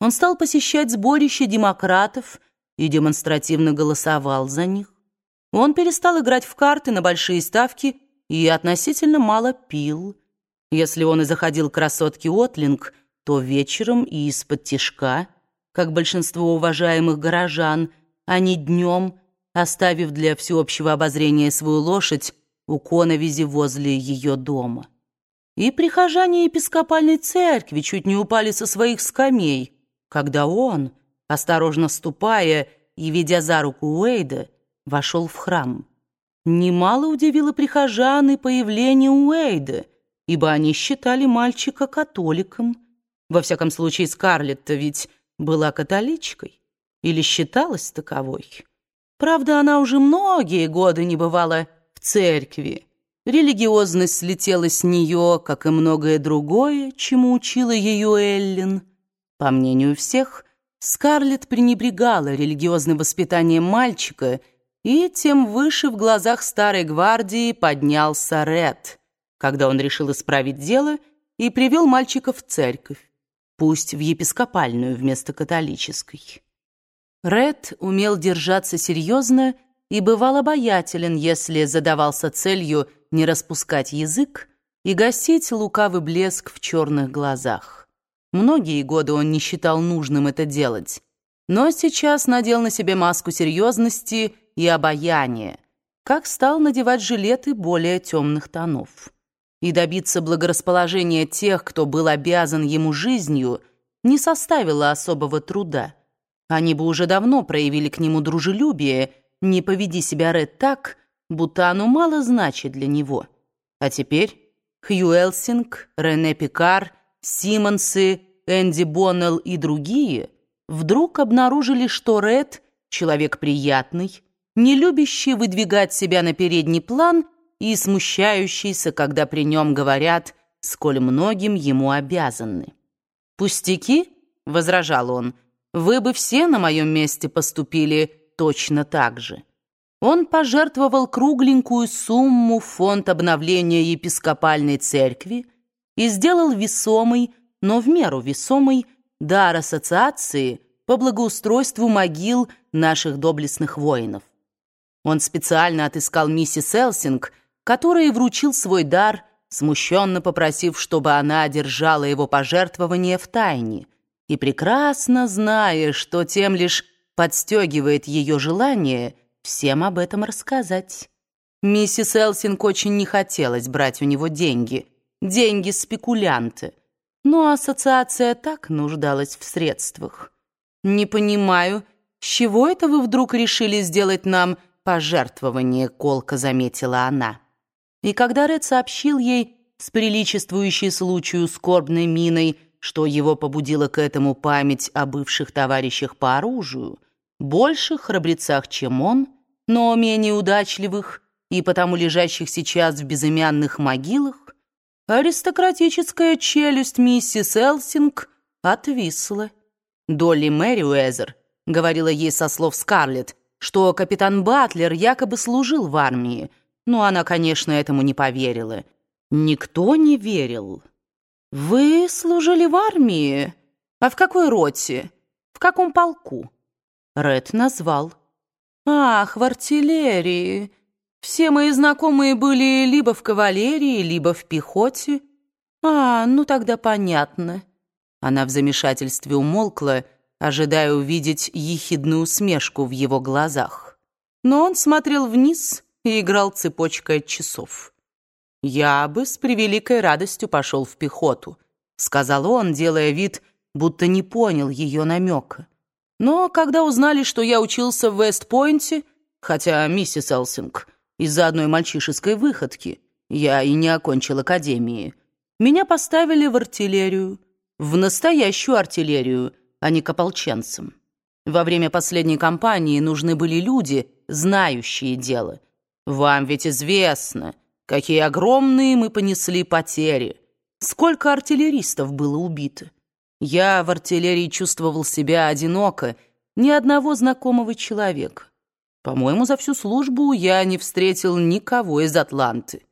Он стал посещать сборища демократов и демонстративно голосовал за них. Он перестал играть в карты на большие ставки и относительно мало пил. Если он и заходил к красотке Отлинг, то вечером и из-под тишка, как большинство уважаемых горожан, а не днем, оставив для всеобщего обозрения свою лошадь у коновизи возле ее дома. И прихожане епископальной церкви чуть не упали со своих скамей, когда он, осторожно ступая и ведя за руку Уэйда, вошел в храм. Немало удивило прихожан и появление Уэйда, ибо они считали мальчика католиком. Во всяком случае, Скарлетт ведь была католичкой или считалась таковой. Правда, она уже многие годы не бывала в церкви. Религиозность слетела с нее, как и многое другое, чему учила ее Эллен. По мнению всех, Скарлетт пренебрегала религиозным воспитанием мальчика, и тем выше в глазах старой гвардии поднялся Ред, когда он решил исправить дело и привел мальчика в церковь, пусть в епископальную вместо католической. Ред умел держаться серьезно и бывал обаятелен, если задавался целью не распускать язык и гасить лукавый блеск в черных глазах. Многие годы он не считал нужным это делать, но сейчас надел на себе маску серьезности и обаяния, как стал надевать жилеты более темных тонов. И добиться благорасположения тех, кто был обязан ему жизнью, не составило особого труда. Они бы уже давно проявили к нему дружелюбие, не поведи себя Ред так, будто оно мало значит для него. А теперь Хью Элсинг, Рене Пикар, Симмонсы, Энди Боннелл и другие вдруг обнаружили, что Ред — человек приятный, не любящий выдвигать себя на передний план и смущающийся, когда при нем говорят, сколь многим ему обязаны. «Пустяки?» — возражал он — вы бы все на моем месте поступили точно так же. Он пожертвовал кругленькую сумму в фонд обновления епископальной церкви и сделал весомый, но в меру весомый, дар ассоциации по благоустройству могил наших доблестных воинов. Он специально отыскал миссис Элсинг, которая вручил свой дар, смущенно попросив, чтобы она одержала его пожертвование в тайне – и прекрасно зная, что тем лишь подстегивает ее желание всем об этом рассказать. Миссис Элсинг очень не хотелось брать у него деньги, деньги спекулянты, но ассоциация так нуждалась в средствах. «Не понимаю, с чего это вы вдруг решили сделать нам пожертвование?» — колко заметила она. И когда Ред сообщил ей с приличествующей случаю скорбной миной, что его побудило к этому память о бывших товарищах по оружию, больших храбрецах, чем он, но менее удачливых и потому лежащих сейчас в безымянных могилах, аристократическая челюсть миссис Элсинг отвисла. Долли Мэри Уэзер говорила ей со слов Скарлетт, что капитан Батлер якобы служил в армии, но она, конечно, этому не поверила. Никто не верил. «Вы служили в армии? А в какой роте? В каком полку?» Ред назвал. «Ах, в артиллерии. Все мои знакомые были либо в кавалерии, либо в пехоте. А, ну тогда понятно». Она в замешательстве умолкла, ожидая увидеть ехидную усмешку в его глазах. Но он смотрел вниз и играл цепочкой часов. «Я бы с превеликой радостью пошел в пехоту», — сказал он, делая вид, будто не понял ее намека. Но когда узнали, что я учился в Вестпойнте, хотя миссис Элсинг из-за одной мальчишеской выходки, я и не окончил академии, меня поставили в артиллерию, в настоящую артиллерию, а не к ополченцам. Во время последней кампании нужны были люди, знающие дело. Вам ведь известно — Какие огромные мы понесли потери! Сколько артиллеристов было убито! Я в артиллерии чувствовал себя одиноко, ни одного знакомого человека. По-моему, за всю службу я не встретил никого из Атланты.